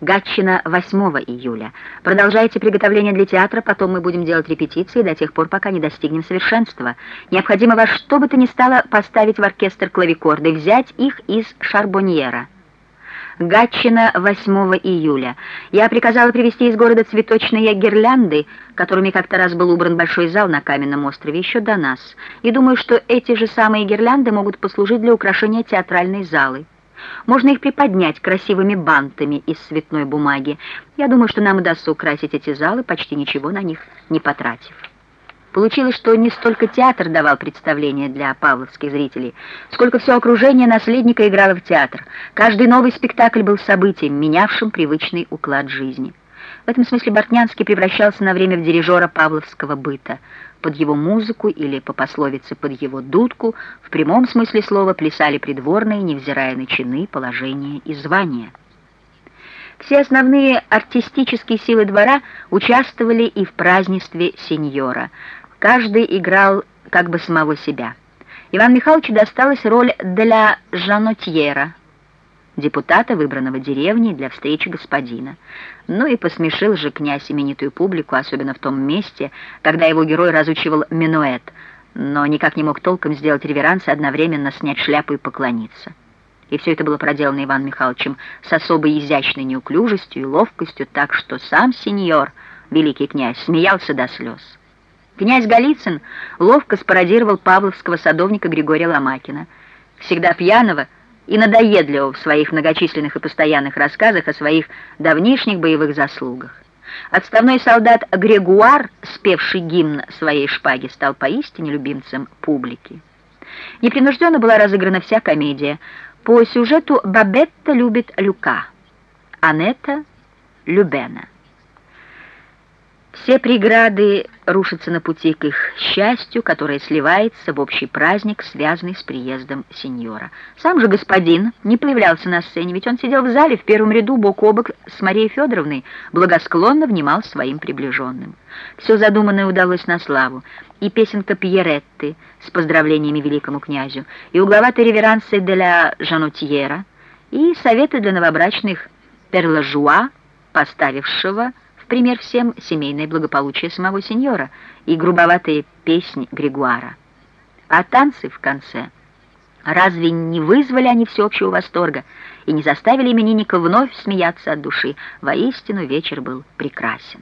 Гатчина 8 июля. Продолжайте приготовление для театра, потом мы будем делать репетиции до тех пор, пока не достигнем совершенства. Необходимо во что бы то ни стало поставить в оркестр клавикорды, взять их из Шарбоньера. Гатчина 8 июля. Я приказала привезти из города цветочные гирлянды, которыми как-то раз был убран большой зал на каменном острове еще до нас, и думаю, что эти же самые гирлянды могут послужить для украшения театральной залы. Можно их приподнять красивыми бантами из цветной бумаги. Я думаю, что нам удастся украсить эти залы, почти ничего на них не потратив. Получилось, что не столько театр давал представление для павловских зрителей, сколько все окружение наследника играло в театр. Каждый новый спектакль был событием, менявшим привычный уклад жизни. В этом смысле Бортнянский превращался на время в дирижера павловского быта. Под его музыку или, по пословице, под его дудку, в прямом смысле слова плясали придворные, невзирая на чины, положение и звания. Все основные артистические силы двора участвовали и в празднестве сеньора — Каждый играл как бы самого себя. Иван Михайловичу досталась роль для Жанотьера, депутата, выбранного деревней для встречи господина. Ну и посмешил же князь именитую публику, особенно в том месте, когда его герой разучивал минуэт, но никак не мог толком сделать реверанс и одновременно снять шляпу и поклониться. И все это было проделано Иван Михайловичем с особой изящной неуклюжестью и ловкостью, так что сам сеньор, великий князь, смеялся до слез. Князь Голицын ловко спародировал павловского садовника Григория Ломакина, всегда пьяного и надоедливого в своих многочисленных и постоянных рассказах о своих давнишних боевых заслугах. Отставной солдат Грегуар, спевший гимн своей шпаги, стал поистине любимцем публики. Непринужденно была разыграна вся комедия. По сюжету Бабетта любит Люка, Анетта — Любена. Все преграды рушатся на пути к их счастью, которое сливается в общий праздник, связанный с приездом сеньора. Сам же господин не появлялся на сцене, ведь он сидел в зале в первом ряду бок о бок с Марией Федоровной, благосклонно внимал своим приближенным. Все задуманное удалось на славу. И песенка Пьеретты с поздравлениями великому князю, и угловатые реверансы для Жанотьера, и советы для новобрачных Перлажуа, поставившего пример всем семейное благополучие самого сеньора и грубоватые песни Григуара. А танцы в конце разве не вызвали они всеобщего восторга и не заставили именинника вновь смеяться от души? Воистину вечер был прекрасен.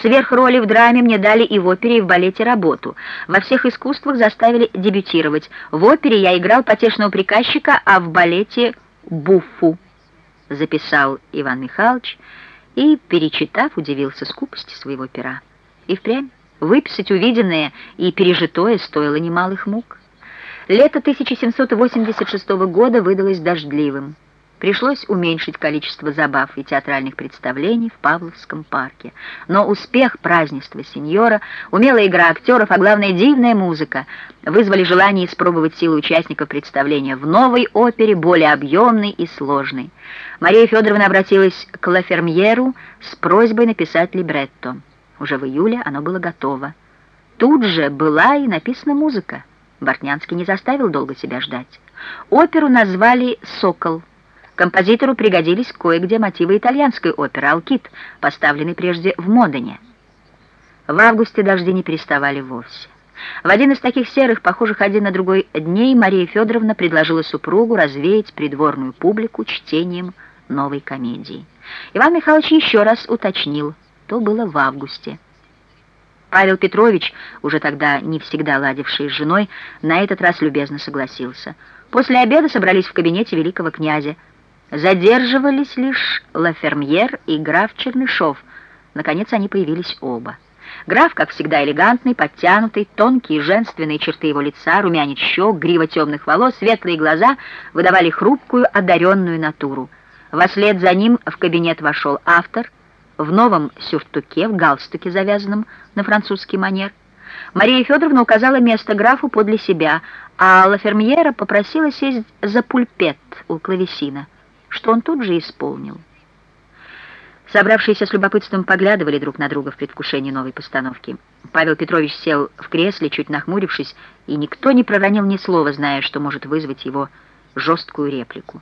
Сверх роли в драме мне дали и в опере, и в балете работу. Во всех искусствах заставили дебютировать. В опере я играл потешного приказчика, а в балете — буфу, записал Иван Михайлович, и, перечитав, удивился скупости своего пера. И впрямь выписать увиденное и пережитое стоило немалых мук. Лето 1786 года выдалось дождливым. Пришлось уменьшить количество забав и театральных представлений в Павловском парке. Но успех празднества сеньора, умелая игра актеров, а главное дивная музыка вызвали желание испробовать силы участников представления в новой опере, более объемной и сложной. Мария Федоровна обратилась к Лафермьеру с просьбой написать либретто. Уже в июле оно было готово. Тут же была и написана музыка. Бортнянский не заставил долго себя ждать. Оперу назвали «Сокол». Композитору пригодились кое-где мотивы итальянской оперы «Алкит», поставленной прежде в Модене. В августе дожди не переставали вовсе. В один из таких серых, похожих один на другой дней, Мария Федоровна предложила супругу развеять придворную публику чтением новой комедии. Иван Михайлович еще раз уточнил, то было в августе. Павел Петрович, уже тогда не всегда ладивший с женой, на этот раз любезно согласился. После обеда собрались в кабинете великого князя, Задерживались лишь Лафермьер и граф Чернышов. Наконец они появились оба. Граф, как всегда, элегантный, подтянутый, тонкие женственные черты его лица, румянец щек, грива темных волос, светлые глаза выдавали хрупкую, одаренную натуру. Вослед за ним в кабинет вошел автор в новом сюртуке, в галстуке, завязанном на французский манер. Мария Федоровна указала место графу подле себя, а Лафермьера попросила сесть за пульпет у клавесина что он тут же исполнил. Собравшиеся с любопытством поглядывали друг на друга в предвкушении новой постановки. Павел Петрович сел в кресле, чуть нахмурившись, и никто не проронил ни слова, зная, что может вызвать его жесткую реплику.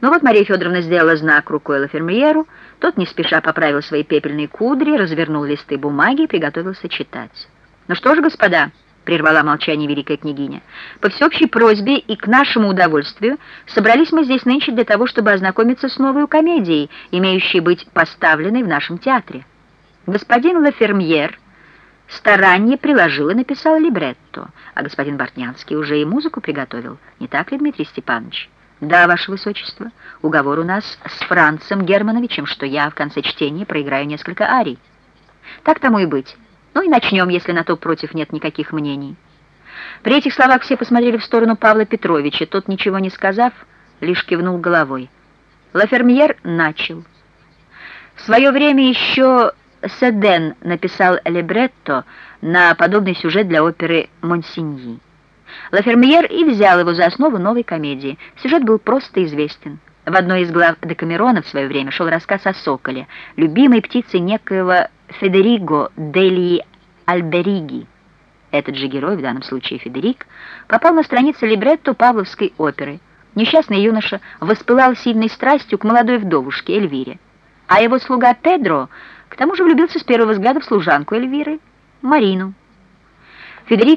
Но вот Мария Федоровна сделала знак рукой Лафермьеру, тот не спеша поправил свои пепельные кудри, развернул листы бумаги и приготовился читать. «Ну что ж, господа», — прервала молчание великая княгиня, «по всеобщей просьбе и к нашему удовольствию собрались мы здесь нынче для того, чтобы ознакомиться с новой комедией, имеющей быть поставленной в нашем театре. Господин Лафермьер старание приложил и написал либретто, а господин Бортнянский уже и музыку приготовил. Не так ли, Дмитрий Степанович?» «Да, ваше высочество, уговор у нас с Францем Германовичем, что я в конце чтения проиграю несколько арий. Так тому и быть. Ну и начнем, если на то против нет никаких мнений». При этих словах все посмотрели в сторону Павла Петровича. Тот, ничего не сказав, лишь кивнул головой. Лафермьер начал. В свое время еще Седен написал либретто на подобный сюжет для оперы «Монсеньи». Лафермьер и взял его за основу новой комедии. Сюжет был просто известен. В одной из глав Декамерона в свое время шел рассказ о соколе, любимой птице некоего Федериго Дели Альбериги. Этот же герой, в данном случае Федерик, попал на страницы либретто Павловской оперы. Несчастный юноша воспылал сильной страстью к молодой вдовушке Эльвире, а его слуга Педро к тому же влюбился с первого взгляда в служанку Эльвиры, Марину. Федерик